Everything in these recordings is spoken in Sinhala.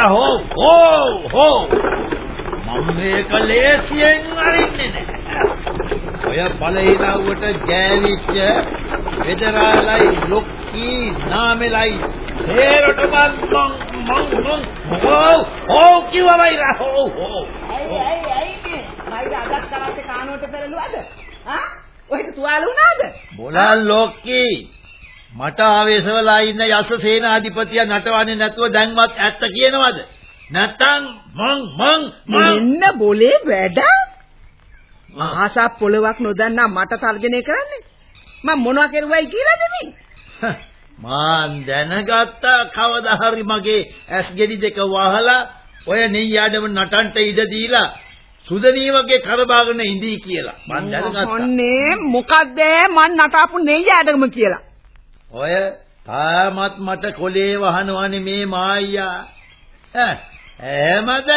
වෛරා හෝ හෝ හෝ. මම මේක ලේසියෙන් අරින්නේ නැහැ. ඔය පළහිලව්වට ගෑවිච්ච වෙදරාලයි ලොක්කී නාමෙලයි සේරට මං මං මං හෝ හෝ කිව වෛරා හෝ හෝ. ඇයි ඇයි ඇයි වෛරා අදත් කරත් කානුවට පෙරළුවද? ආ? ඔහෙට තුවාල වුණාද? බොලන් ලොක්කී මට ආවේශවලා ඉන්න යස සේනාධිපතියා නටවන්නේ නැතුව දැන්වත් ඇත්ත කියනවද? නැත්තම් මං මං මෙන්න બોලේ වැඩ. ආසා පොලවක් නොදන්නා මට තර්ජනය කරන්නේ. මම මොනවා කරුවයි කියලාද මේ මං දැනගත්තා කවදා හරි මගේ ඇස් ගෙඩි දෙක වහලා ඔය නෙයියාඩම නටන්ට ඉඩ දීලා සුදනී වගේ කරබාගෙන ඉඳී කියලා. මං දැනගත්තා. ඔන්නේ මොකද්ද මං නටාපු නෙයියාඩම කියලා. ඔය තාමත් මට කොලේ වහනවනේ මේ මායියා. එහෙමද?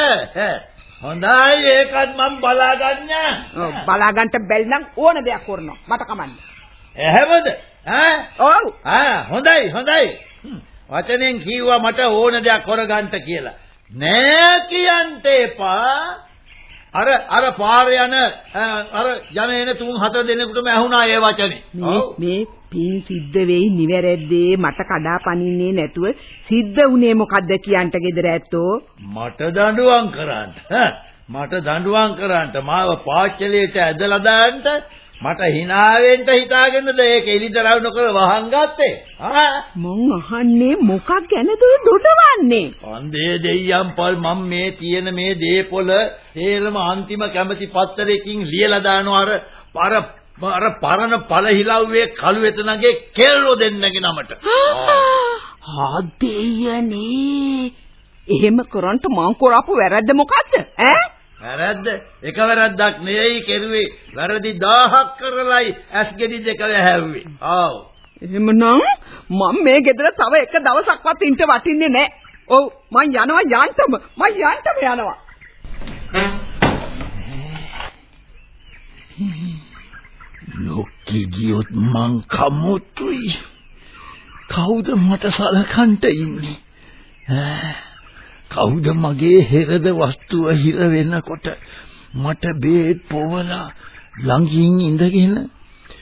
හොඳයි ඒකත් මම බලාගන්න. ඔව් බලාගන්න බැල් නම් ඕන දෙයක් කරනවා. මට කමන්නේ. එහෙමද? ඈ ඔව්. ආ හොඳයි හොඳයි. වචනෙන් කිව්වා මට ඕන දෙයක් කරගන්න කියලා. නෑ කියන්න එපා. අර අර පාර යන අර යන එන තුන් හතර දෙනෙකුටම ඇහුණා ඒ වචනේ. මේ මේ පින් සිද්ධ වෙයි නිවැරද්දේ මට කඩා පනින්නේ නැතුව සිද්ධ වුණේ මොකද්ද කියන්ට ගෙදර ඇත්තෝ? මට දඬුවම් කරන්න. මට දඬුවම් කරන්න. මාව පාච්චලයට ඇදලා දාන්න. මට hinaවෙන්න හිතාගෙනද ඒක එලිදරව් නොකර වහන් ගත්තේ? ආ මං අහන්නේ? මොකක් ගැනද දොඩවන්නේ? අන්දේ දෙයියන් පල් මම මේ තියෙන මේ දේපොළ තේරම අන්තිම කැමැති පත්තරයකින් ලියලා දානවා. අර අර පරණ පළහිලව්වේ කළු වෙතනගේ කෙල්ලෝ දෙන්නගේ නමට. ආදෙයනේ. එහෙම කරන්ට මං කරපු වැරද්ද මොකද්ද? ඈ? වැරද්ද එක වැරද්දක් නෙවෙයි කෙරුවේ. වැරදි 1000ක් කරලයි ඇස් ගෙඩි දෙක වැහැව්වේ. ආව්. එහෙමනම් මම මේ ගෙදර තව එක දවසක්වත් ඉන්න වටින්නේ නැහැ. ඔව් මං යනවා යන්ටම. මං යන්ටම යනවා. ලොක්කේ ගියොත් මං කමුතුයි. කවුද මට සලකන්ට ඉන්නේ? ඈ කවුද මගේ හෙරද වස්තුව හිර වෙනකොට මට බේත් පොවලා ළඟින් ඉඳගෙන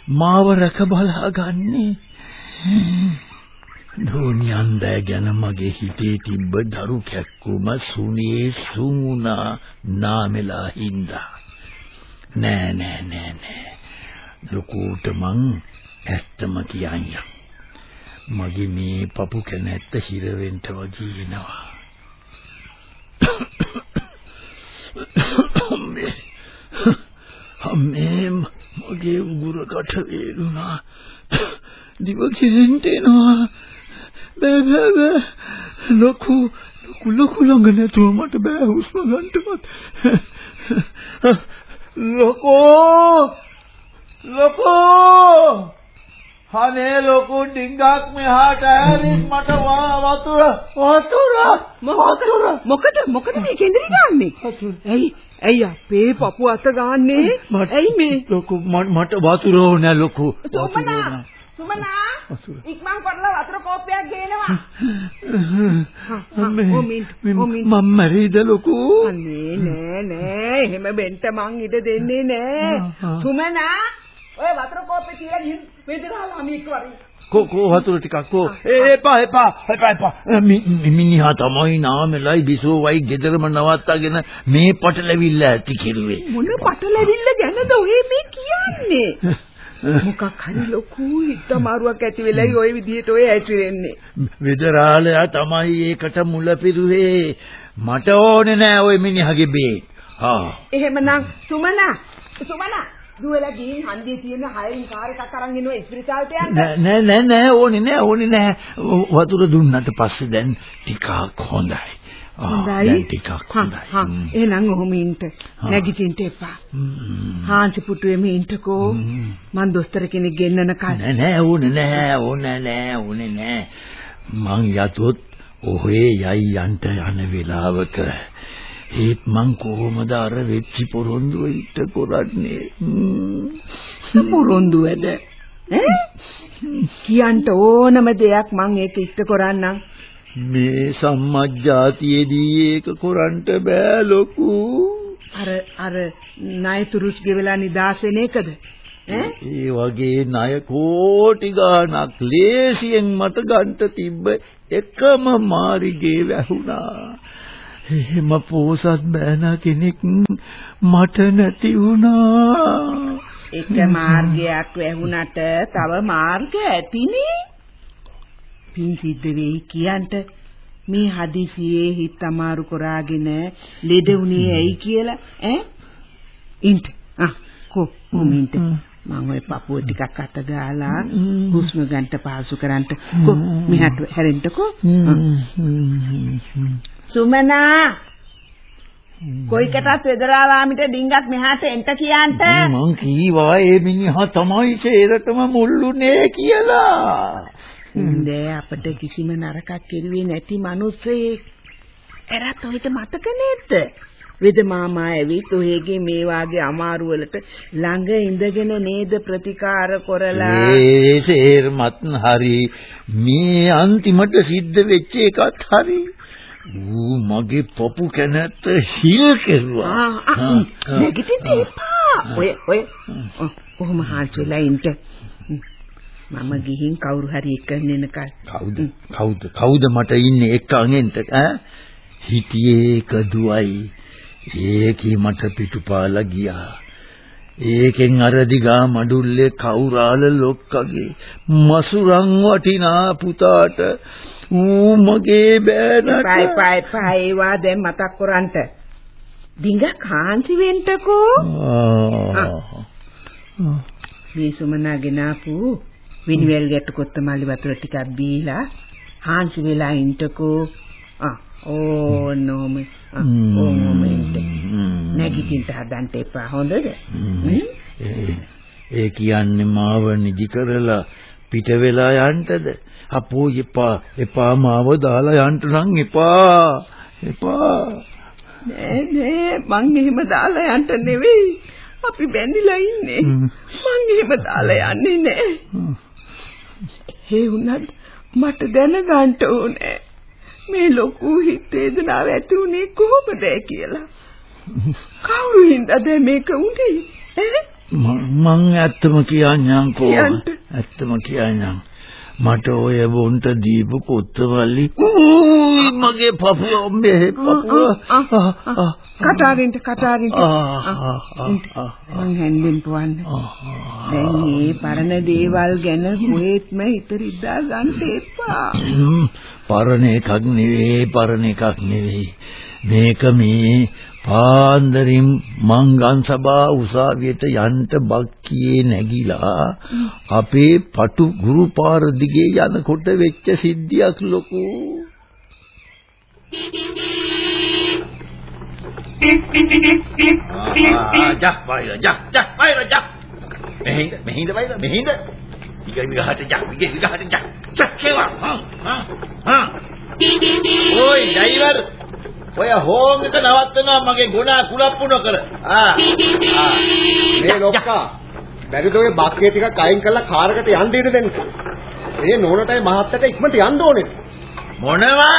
මාව රැක බලා ගන්නේ? ධෝනියන්ද ගැන මගේ හිතේ තිබ්බ දරු කැක්කුම සුනේ සුමුණා නාමෙලා හින්දා නෑ නෑ නෑ නෑ ලොකුට මං ඇත්තම කියන්නම්. මගේ මේ පපු කැනැත්ත හිර වෙන්න වගේ එනවා. අම්මේ අම්මේ මගේ උගුරකට වේලුණා. දිව කිරෙන්ට එනවා. බෑ බෑ බෑ ලොකු ලොකු ලොකු ළඟ නැතුව මට බෑ හුස්ම ගන්නවත්. ලොකෝ ලොකෝ! අනේ ලොකු ඩිංගක් මෙහාට ඇරින් මට වතුර. වතුර? වතුර? මොකද මොකද මේ කෙන්දරි ගන්නෙ? ඇයි ඇයි අපේ පපු අත ගන්නෙ? ඇයි මේ? ලොකු මට වතුර ඕනේ ලොකු. සුමනා සුමනා ඉක්මන් කරලා වතුර කෝප්පයක් ගේනවා. මම මරීද ලොකු? අනේ නෑ නෑ එහෙම වෙන්න මං ඉඩ දෙන්නේ නෑ. සුමනා ඔය වතුර කෝප්පේ තියලා ගිහින් වෙදරාලා අමීක් වරින් කෝ කෝ වතුර ටිකක් කෝ එපා එපා එපා එපා මිනිහා තමයි නාමෙලයි බිසෝවයි ගෙදරම නවත්තාගෙන මේ පටලැවිල්ල ඇති කෙරුවේ මොන පටලැවිල්ල ගැනද ඔය මේ කියන්නේ මොකක් හරි ලොකු හිතමාරුවක් ඇති වෙලයි ওই විදිහට ඔය ඇතිරෙන්නේ වෙදරාලයා තමයි ඒකට මුල පිරුවේ මට ඕනේ නෑ ওই මිනිහගේ බේ හා එහෙමනම් සුමනා සුමනා දුවලා ගිහින් හන්දියේ තියෙන හයින් කාර් එකක් අරන් එනවා ඉස්පිරිතාලට යන්න. නෑ නෑ නෑ ඕනේ නෑ ඕනේ නෑ වතුර දුන්නට පස්සේ දැන් ටිකක් හොඳයි. හොඳයි. දැන් ටිකක් හොඳයි. හා. එහෙනම් ඔහොම ඉන්න. නැගිටින්න එපා. හාන්සි පුටුවේම ඉන්නකෝ. හ්ම්. මං දොස්තර කෙනෙක් ගෙන්නන කල්. නෑ නෑ ඕනේ නෑ ඕනේ නෑ ඕනේ නෑ මං යතොත් ඔහේ යයි යන්ට යන වෙලාවක ඒත් මං කොහොමද අර වෙච්චි පොරොන්දුව ඉට කරන්නේ. පුරොන්දු වැඩ. ඈ? කියන්ට ඕනම දෙයක් මං ඒක ඉෂ්ට කරන්නම්. මේ සම්මජ්ජාතියේදී ඒක කරන්න බෑ ලොකු අර අර ණයතුරුස් ගෙවලා නිදාස් වෙන එකද? ඒ වගේ ණය කෝටි ගාණක් ලේසියෙන් මට ගන්න තිබ්බ එකම මාරිගේ වැහුණා. එහෙම පෝසත් බෑනා කෙනෙක් මට නැති වුණා. එක මාර්ගයක් වැහුණට තව මාර්ග ඇතිනේ. පින් සිද්ධ වෙයි කියන්ට මේ හදිසියේ හිත අමාරු කරාගෙන ලෙඩ උනේ ඇයි කියලා ඈ? ඉන්ට. ආ කො මොමින්ට මම ඔය පපුව ටිකක් අත ගාලා හුස්ම ගන්න පාසු කරන්ට. කො මෙහාට හැරෙන්නකෝ සුමනා! කොයිකටත් වෙදරාවාමිට ඩිංගක් මෙහාට එන්ට කියන්ට? මං කීවා ඒ මිනිහා තමයි සේරටම මුල්ලුනේ කියලා. ඉන්දේ අපිට කිසිම නරකක් කෙරුවේ නැති මිනිස්සෙක්. එරත් ඔයිට මතක නේද? වෙද මාමා ඇවිත් ඔයගේ මේ වාගේ අමාරු වලට ළඟ ඉඳගෙන නේද ප්‍රතිකාර කරලා? ඒ සේරමත් හරි මේ අන්තිමට සිද්ධ වෙච්ච එකත් හරි ඌ මගේ පපු කැනැත්ත හිල් කෙරුවා. නැගිටින්න එපා. ඔය ඔය. කොහොම හාන්සෙලා ඉන්න. මම ගිහින් කවුරු හරි එක්කගෙන එනකල්. කවුද? කවුද? කවුද මට ඉන්නේ එක්කන්ෙන්ට ඈ? හිටියේ එක දුවයි ඒකේ මට පිටුපාලා ගියා ඒකෙන් අර දිගා මඩුල්ලේ කවුරාල ලොක්කගේ මසුරන් වටිනා පුතාට ඌ මගේ බෑනට පයි පයි පයි ඒවා දැන් මතක් කරන්ට. ඩිංග කාන්ති වෙන්නකෝ. ආ. මේ සුමනා ගෙනාපු විනිවැල් ගැට කොත්ත මල්ලි වතුර ටිකක් බීලා හාන්සි වෙලා ඉන්නකෝ. ආ ඕනෝම ඕනෝම ඉන්න. නැගිටින්න හදන්න එපා හොඳද? ඒ- ඒ කියන්නේ මාව නිදි කරලා පිට වෙලා යන්නද? අපෝ එපා එපා මාව දාලා යන්න නම් එපා. එපා. නෑ නෑ මං එහෙම දාලා යන්න නෙවෙයි. අපි බැඳිලා ඉන්නේ. මං එහෙම දාලා යන්නේ නෑ. හේ වුණත් මට දැනගන්න ඕනේ. මේ ලොකු හිත වේදනාව ඇති උනේ කොහොමද කියලා. කවුරු හින්දාද මේක උනේ? ම- ඇත්තම. කියන්න. ඇත්තම කියන්නම්. මට ඔය බොන්ට දීපු කොත්තවලි මගේ පපුව ඔම්බේ පපුව. කටාරින්ට කටාරින්ට ආ, ආ, ආ, මං හැන්දෙන් පොවන්න. දැන් මේ පරණ දේවල් ගැන කොහෙත්ම හිත රිද්දා ගන්න එපා. පරණ එකක් නෙවෙයි පරණ එකක් නෙවෙයි. මේක මේ පාන්දරින් මංගන් සභා උසාවියට යන්න බක්කියේ නැගිලා අපේ පටු ගුරු පාර දිගේ යනකොට වෙච්ච සිද්ධියක් ලොකු. baila jah jah baila jah mehinda mehinda baila mehinda tiga gahata jah tiga gahata jah jah kewa ha ha ha oi driver ඔය හෝම් එක නවත්තනවා මගේ ගුණා කුලප්පු නොකර ආ. මේ ලොක්කා. බැරිද ඔය බක්කේ ටිකක් අයින් කරලා කාරකට යන්න ඉඩ දෙන්න. මේ නෝනටයි මහත්තයට ඉක්මනට යන්න ඕනේ. මොනවා?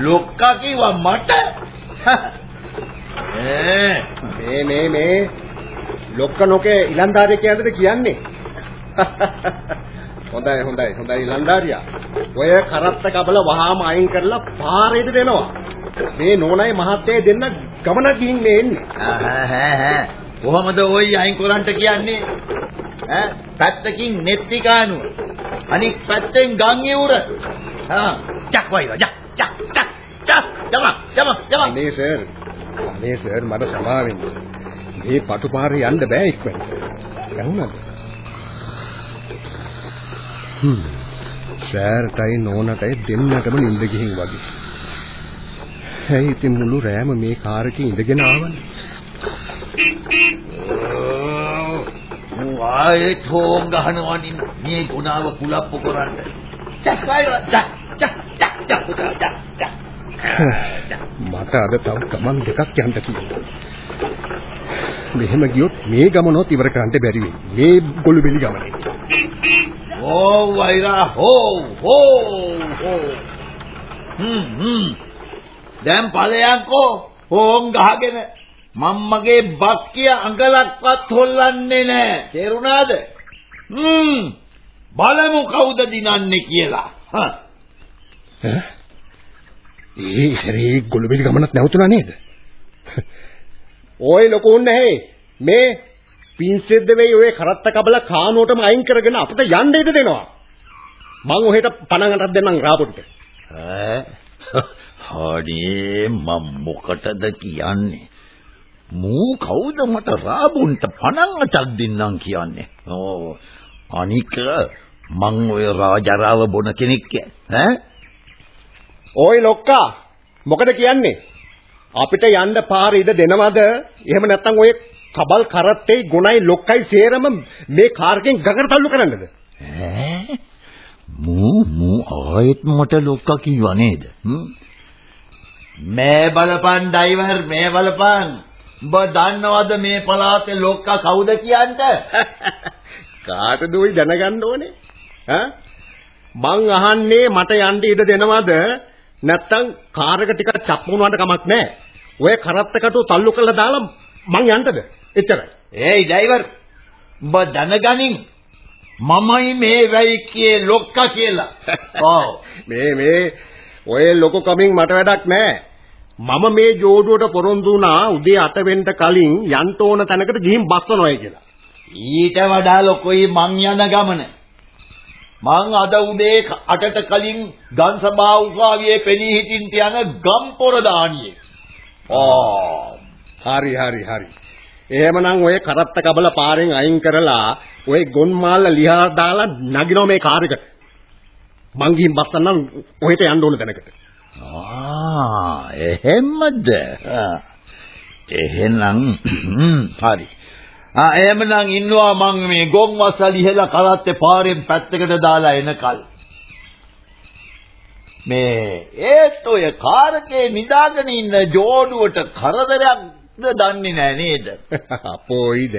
ලොක්කා කිව්වා මට? මේ මේ මේ. ලොක්ක නොකේ ඉලන්දාරිය කියන්නද කියන්නේ? හොඳයි හොඳයි හොඳයි ඉලන්දාරියා. ඔය කරත්ත කබල වහාම අයින් කරලා පාරේට දෙනවා. මේ නෝනයි මහත්තයයි දෙන්න ගමන ගිහින් මේ එන්නේ. ආහ් කොහමද ওই අයින් කරන්ට කියන්නේ ඈ පැත්තකින් නෙත්ති කානුව අනිත් පැත්තෙන් ගම් යුර ආ චක් වයිලා චක් චක් චක් චක් ජම ජම ජම අනේ සර්. අනේ සර් මට සමාවෙන්න. මේ පටු පාරේ යන්න බෑ ඉක්මනට. ඇහුණාද? සෑර්ටයි නෝනටයි දෙන්නටම නිින්ද ගිහින් වගේ. ඇයි ඉතින් මුළු රෑම මේ කාර් එකේ ඉඳගෙන ආවනේ? ආයේ තෝන් ගහනවනින් මේ ගුණාව කුලප්පු කරන්න. චක්කයි චක් චක් චක් චක් චක් චක්. මට අද තව ගමන් දෙකක් යන්න තියෙනවා. මෙහෙම ගියොත් මේ ගමනොත් ඉවර කරන්න බැරි වෙයි. මේ ගොළු බෙලි ගමනේ. ඕ වෛරා හෝ හෝ හෝ. හ්ම් හ්ම්. දැන් ඵලයන්කෝ හෝම් ගහගෙන මම්මගේ බක්කිය අඟලක්වත් හොල්ලන්නේ නැහැ. තේරුණාද? හ්ම්. බලමු කවුද දිනන්නේ කියලා. ඒ හැරේ ගොළු බෙලි ගමනක් නැවතුණා නේද? ඔය ලොකුන් නැහැ. මේ පින්සෙද්ද වෙයි ඔය කරත්ත කබල කානුවටම අයින් කරගෙන අපිට යන්න ඉඩ දෙනවා. මං ඔහෙට පණංගටක් දෙන්නම් රාපොට්ට. ඈ හරි මම මොකටද කියන්නේ මූ කවුද මට රාබුන්ට පණන් අටක් දෙන්නම් කියන්නේ ඕ අනික මං ඔය රාජරාව බොන කෙනෙක් ඈ ඔය ලොක්කා මොකද කියන්නේ? අපිට යන්න පාර ඉද දෙනවද? එහෙම නැත්නම් ඔය කබල් කරත්තේ ගුණයි ලොක්කයි සේරම මේ කාර් එකෙන් ගඟට තල්ලු කරන්නද? ඈ මූ මූ ආයෙත් මට ලොක්කා කිව්වා නේද මේ බලපන් ඩ්‍රයිවර් මේ බලපන් ඔබ දන්නවද මේ පළාතේ ලොක්කා කවුද කියන්ට කාටද ওই දැනගන්න ඕනේ? ඈ මං අහන්නේ මට යන්න ඉඩ දෙනවද? නැත්තම් කාර් එක ටිකක් චප් වුණාට කමක් නැහැ. ඔය කරත්තකට තල්ලු කරලා දාලා මං යන්නද? එච්චරයි. ඒයි ඩ්‍රයිවර් ඔබ දැනගනින් මමයි මේ වෙයිකේ ලොක්කා කියලා ඔව් මේ මේ ඔය ලොකු කමින් මට වැඩක් නැහැ. මම මේ ජෝඩුවට පොරොන්දු වුණා උදේ 8 වෙන්න කලින් යන්න ඕන තැනකට ගිහින් බස්සනොයි කියලා. ඊට වඩා ලොකුයි මං යන ගමන. මං අද උදේ 8ට කලින් ගම්සභා උසාවියේ පෙනී හිටින්ට යන ගම්පොර දානියේ. ආ හරි හරි හරි. එහෙමනම් ඔය කරත්ත කබල පාරෙන් අයින් කරලා ඔය ගොන්මාල්ල ලියා දාලා නගිනවා මේ කාර් එකට. මං ගිහින් බස්සන්නම් ඔහෙට යන්න ඕන තැනකට. ආ එහෙමද? එහෙනම් හරි. ආ එහෙමනම් ඉන්නවා මං මේ ගොන් වසල් ඉහලා කරත්තේ පාරෙන් පැත්තකට දාලා එනකල්. මේ ඒත් ඔය කාරකේ නිදාගෙන ඉන්න ජෝඩුවට කරදරයක්ද දන්නේ නැහැ නේද? අපෝයිද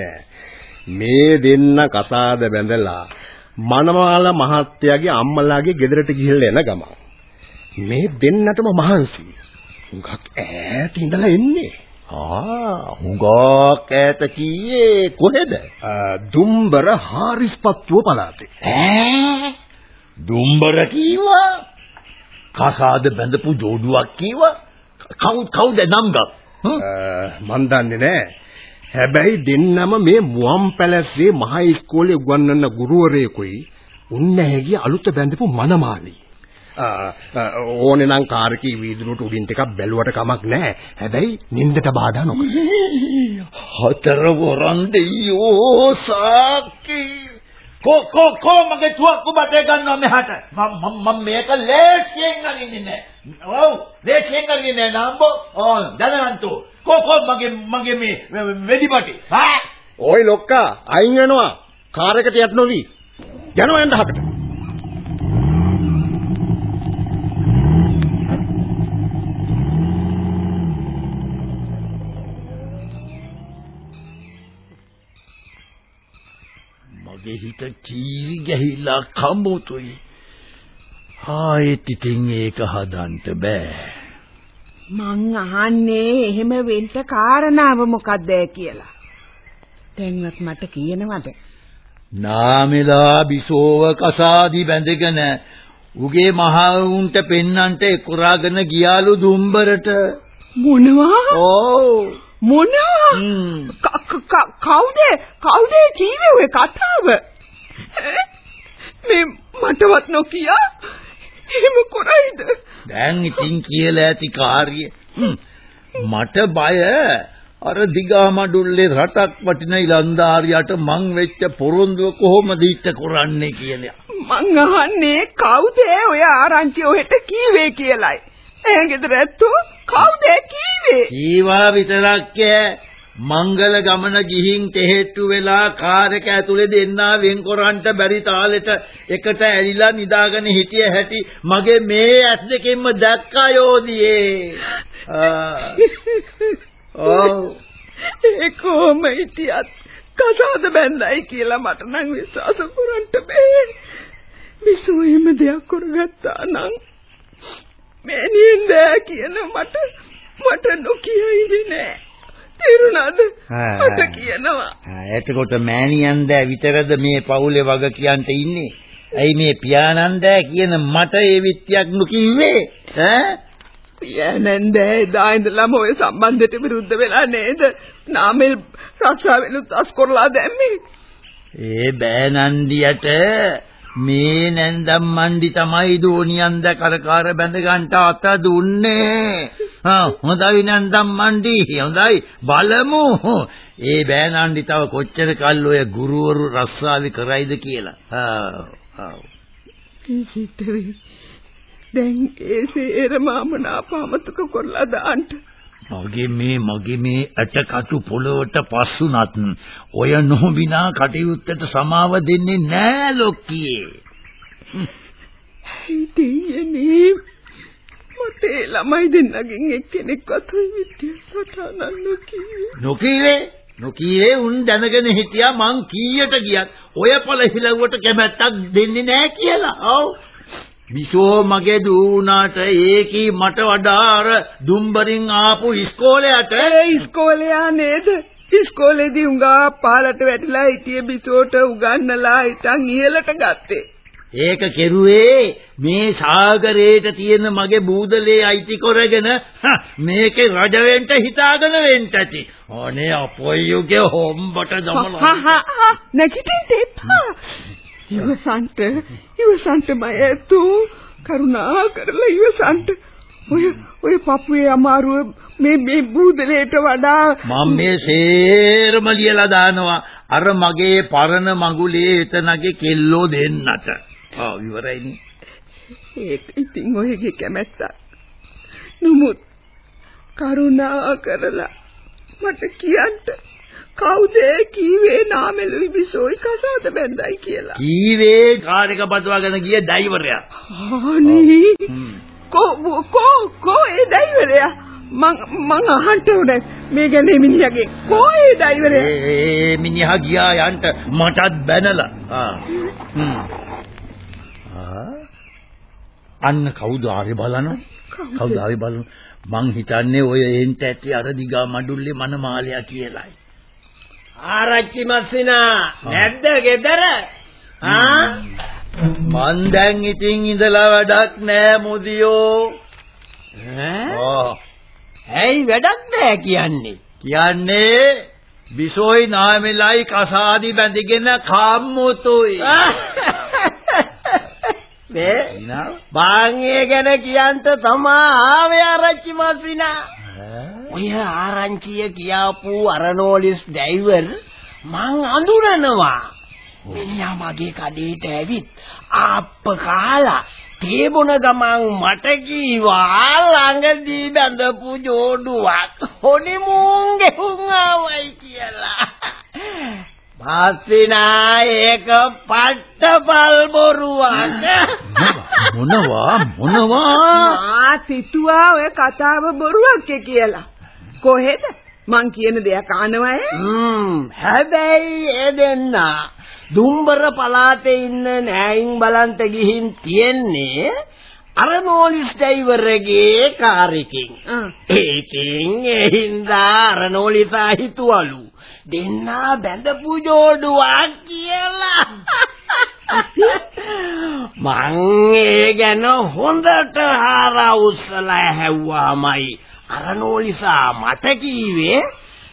මේ දෙන්න කසාද බැඳලා මනමාල මහත්තයාගේ අම්මලාගේ ගෙදරට ගිහිල්ලා එන ගමන් මේ දෙන්නටම මහන්සි. උගක් ඈත ඉඳලා එන්නේ. ආ හුඟක් ඈත කීයේ කොහෙද? දුම්බර හාරිස්පත්තුව පළාතේ. ඈ දුම්බර කීවා? කසාද බැඳපු ජෝඩුවක් කීවා? කවුද කවුද නම් ගම්? මන් දන්නේ නැහැ. හැබැයි දෙන්නම මේ මුවන් පැලස්සේ මහා ඉස්කෝලේ උගන්වන ගුරුවරයෙකුයි උන්නැහැගේ අලුත බැඳපු මනමාලි. ඕනේ නම් කාර්කී වීදුරුවට උඩින් ටිකක් බැලුවට කමක් නැහැ. හැබැයි නින්දට බාධා නොකර. හතර වරන් දෙයියෝ සාකි. කො කො කො මගේ තුවක්කු බටේ ගන්නවා මෙහාට. මම මම මේක ලේසියෙන් අනින්නේ නැහැ. ඔව් ලේසියෙන් අනින්නේ නැහැ නාම්බෝ. ඕ දැනගන්තු. කො කො මගේ මගේ මේ වෙඩිපටි. හා ඔය ලොක්කා අයින් වෙනවා. කාර් එකට යට නොවි. යනවා යන්න හකට. මගේ හිත චීරි ගැහිලා කම්බුතුයි. ආයෙත් ඉතින් ඒක හදන්න බෑ. මං අහන්නේ එහෙම වෙන්න කාරණාව මොකක්ද කියලා. දැන්වත් මට කියනවද? නාමෙලා බිසෝව කසාදි බැඳගෙන උගේ මහවුන්ට පෙන්නන්ට එක්කරාගෙන ගියාලු දුම්බරට. මොනවා? ඕ මොනවා? කවුද? කවුද කීවේ ඔය කතාව? මේ මටවත් නොකිය එහෙම කරයිද? දැන් ඉතින් කියලා ඇති කාර්යය. හ්ම්. මට බය අර දිගා මඩුල්ලේ රටක් වටින ඉලන්දාරියට මං වෙච්ච පොරොන්දුව කොහොමද ඉෂ්ට කරන්නේ කියලා. මං අහන්නේ කවුද ඔය ආරංචි ඔහෙට කීවේ කියලයි. ඒ ගෙදර ඇත්තෝ කවුද කීවේ? ඊවා විතරක් මංගල ගමන ගිහින් තෙහෙට්ටු වෙලා කාර් එක ඇතුලේ දෙන්නා වෙන් කරන්ට බැරි තාලෙට එකට ඇලිලා නිදාගෙන හිටිය හැටි මගේ මේ ඇස් දෙකෙන්ම දැක්කා යෝධියේ. ඔව්. ඒ කොහොම හිටියත් කසාද බැන්දයි කියලා මට නම් විශ්වාස කරන්න බෑ. විසුවෙම දෙයක් කරගත්තා නම් මෑණියෙන්ද කියන මට මට නොකියයිද නෑ. තේරුණාද? මට කියනවා. එතකොට මෑණියන්ද විතරද මේ පවුලේ වග කියන්ට ඉන්නේ? ඇයි මේ පියානන්ද කියන මට ඒ විත්‍යක් නොකියුවේ? ඈ? පියානන්ද එදා ඉඳලම ඔය සම්බන්ධයට විරුද්ධ වෙලා නේද? නාමල් රක්ෂාවෙනුත් අස් කරලා දැම්මේ. ඒ බෑනන්දියට මේ නැන්දම් මණ්ඩි තමයි දෝනියන්ද කරකාර බැඳ ගන්නට අත දුන්නේ. ආ හොඳයි නැන්දම් මණ්ඩි හොඳයි බලමු. ඒ බෑනන්ඩි තව කොච්චර කල් ඔය ගුරුවරු රස්සාවි කරයිද කියලා. ආ ආ. දැන් ඒ සේරම අමනාපමතක කරලා දාන්න. මගේ මේ මගේ මේ ඇටකටු පොළොවට පස්සුනත් ඔය නොබිනා කටයුත්තට සමාව දෙන්නේ නෑ ලොක්කියේ. ඉතින්නේ මට ළමයි දෙන්නගෙන් එක්කෙනෙක්වත් ඔය විද්‍යාසටහන නොකියේ. නොකියේ නොකියේ උන් දැනගෙන හිටියා මං කීයට ගියත් ඔය පළ හිලව්වට කැමැත්තක් දෙන්නේ නෑ කියලා. ඔව්. විෂෝ මගේ දුණාට ඒකී මට වඩා අර දුම්බරින් ආපු ඉස්කෝලයට ඒ ඉස්කෝලේ නේද ඉස්කෝලේදී උඟා පාලට වැටිලා හිටියේ බිසෝට උගන්නලා ඉතින් ඉහළට ගත්තේ ඒක කෙරුවේ මේ සාගරේට තියෙන මගේ බූදලේ අයිති කරගෙන මේකේ රජ වෙන්න හිතාගෙන වෙන්න ඇති. අනේ අපොයියුගේ හොම්බට දමලා. නැගිටින්න එපා. ඉවසන්ට ඉවසන්ට මයතු කරුණා කරලා ඉවසන්ට ඔය ඔය පපුවේ අමාරුව මේ මේ බූදලේට වඩා මම මේ සේරම ලියලා දානවා අර මගේ පරණ මගුලේ එතනගේ කෙල්ලෝ දෙන්නට. ආ ඉවරයිනේ. ඒක ඉතින් ඔයගේ කැමැත්ත. නමුත් කරුණා කරලා මට කියන්න කවුද කීවේ නාමෙලුයි බිසෝයි කසාද බැන්දයි කියලා. කීවේ කාර් එක පදවාගෙන ගිය ඩ්‍රයිවරයා. අනේ කො කො කො ඒ ඩ්‍රයිවරයා මං මං අහන්න උනේ මේ ගැන මිනිහගේ කො ඒ ඩ්‍රයිවරයා. ඒ මිනිහා ගියා යන්ට මටත් බැනලා. ආ. අන්න කවුද ආවේ බලනවා? කවුද ආවේ බලනවා? මං හිතන්නේ ඔය එන්ට ඇටි අර දිගා මඩුල්ලේ මනමාලයා කියලායි. ආරච්චි මස්සිනා නැද්ද ගෙදර? ආ මන් දැන් ඉතින් ඉඳලා වැඩක් නෑ මුදියෝ. ඈ? ඇයි වැඩක් නෑ කියන්නේ? කියන්නේ බිසෝයි නාමෙලයි කසාදි බැඳගෙන කම්මුතුයි. මේ බාන් ඒ ගැන කියන්ට තමා ආවේ ආරච්චි මස්සිනා. ඔය ආරංචිය කියාපු අරනෝලිස් ඩ්‍රයිවර් මං අඳුරනවා. මිනිහා මගේ කඩේට ඇවිත් ආප්ප කාලා තේ බොන ගමන් මට කීවා ළඟදී බඳපු ජෝඩුවක් හොඩි මුං ගෙහුම් ආවයි කියලා. මාස්සිනා ඒක පට්ටපල් බොරුවක්. මොනවා මොනවා ආ සිතුවා ඔය කතාව බොරුවක් කියලා. කොහෙද? මං කියන දෙයක් අහනවා හැබැයි ඒ දෙන්න දුම්බර පළාතේ ඉන්න නෑයින් බලන්ට ගිහින් තියන්නේ අර නෝලිස් ඩ්‍රයිවර්ගේ කාර් එකකින්. ඒකෙන් ඒ හින්දා අර නෝලිසා හිතුවලු දෙන්නා බැඳපු ජෝඩුවක් කියලා. මං ඒ ගැන හොඳට හාරා උස්සලා හැව්වාමයි අර නෝලිසා මට කීවේ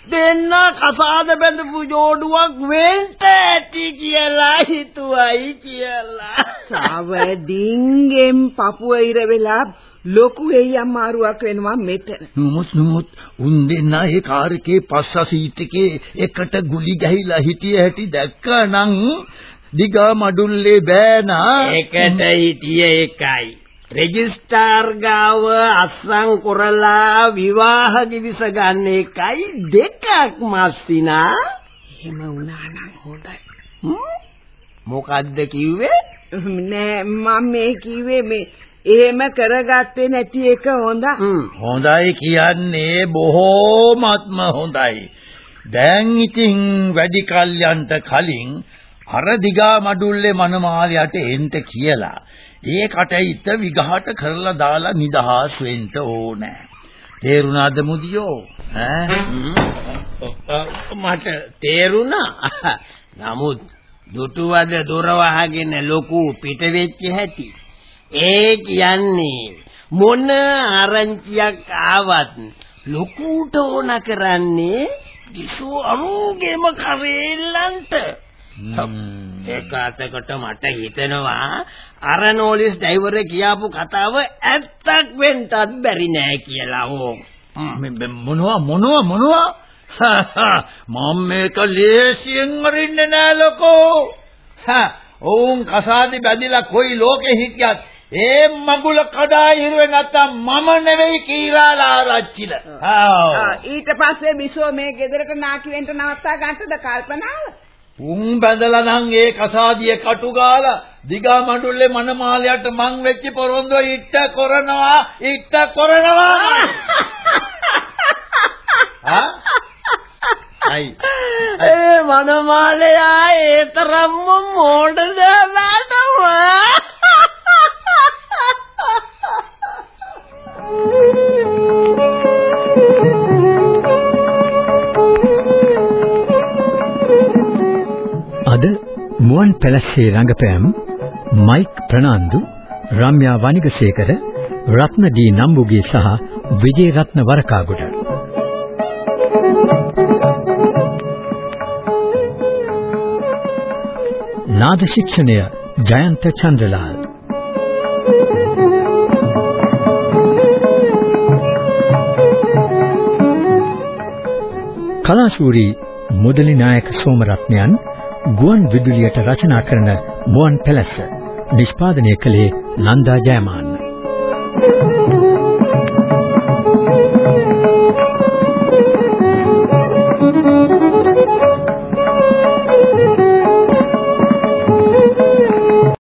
දෙන්න කසාද බැඳපු ජෝඩුවක් වෙන්න ඇති කියලා හිතුවයි කියලා. සවඩින්ගෙන් පපුව ඉර වෙලා ලොකු එයි අමාරුවක් වෙනවා මෙතන. නුමුත් නුමුත් උන් දෙන්න ඒ කාර් එකේ පස්ස සීට් එකේ එකට ගුලි ගැහිලා හිටිය හැටි දැක්කනම් දිගා මඩුල්ලේ බෑනා ඒකට හිටියේ එකයි. රෙජිස්ටාර් ගාව අස්සම් කරලා විවාහ කිවිස ගන්න එකයි දෙකක් මස්සිනා. එහෙම වුණා නම් හොඳයි. මොකද්ද කිව්වේ? නෑ මම මේ කිව්වේ මේ එහෙම කරගත්තේ නැති එක හොඳ. හොඳයි කියන්නේ බොහෝමත්ම හොඳයි. දැන් ඉතින් වැඩි කල්යන්ට කලින් අර දිගා මඩුල්ලේ මනමාලයට එන්න කියලා ඒ කටයිත විගහට කරලා දාලා නිදහස් වෙන්න ඕනේ. තේරුණාද මුදියෝ? මට තේරුණා. නමුත් දුටුවද දොර වහගෙන ලොකු පිට වෙච්ච හැටි. ඒ කියන්නේ මොන ආරංචියක් ආවත් ලොකුට ඕන කරන්නේ කිසෝ අනුගේම කරේලන්ට. ඒක අතකට මට හිතෙනවා අර නෝලිස් ඩ්‍රයිවර් කියාපු කතාව ඇත්තක් වෙන්නත් බැරි නෑ කියලා හෝ. මොනවා මොනවා මොනවා? මම මේක ලේසියෙන් අරින්නේ නෑ ලොකෝ. හා ඔවුන් කසාදි බැඳිලා කොයි ලෝකෙ හිටියත් ඒ මගුල කඩා ඉරුවේ නැත්තම් මම නෙවෙයි කීරාලා ආරච්චිල. ඊට පස්සේ බිසෝ මේ ගෙදරට නාකි වෙන්න නවත්තා ගන්නද කල්පනාව? උන් බැඳලා නම් ඒ කසාදිය කටු ගාලා දිගා මඬුල්ලේ මනමාලයට මං වෙච්ච පොරොන්දුව ඉට්ට කරනවා ඉට්ට කරනවා. ආ? අයි. ඒ මනමාලයා ඒ තරම්ම මෝඩද නැටවා අද මුවන් පැලස්සේ රංගපෑම් මයික් ප්‍රනාන්දු රම්‍යා වනිගසේකර රත්න ඩී නම්බුගේ සහ විජේ රත්න වරකාගොඩ. නාද ශික්ෂණය ජයන්ත චන්ද්‍රලාල්. කලාශූරී මුදලි නායක සෝමරත්නයන් ගුවන් විදුලියට රචනා කරන මුවන් පැලැස්ස නිෂ්පාදනය කළේ නන්දා ජයමාන.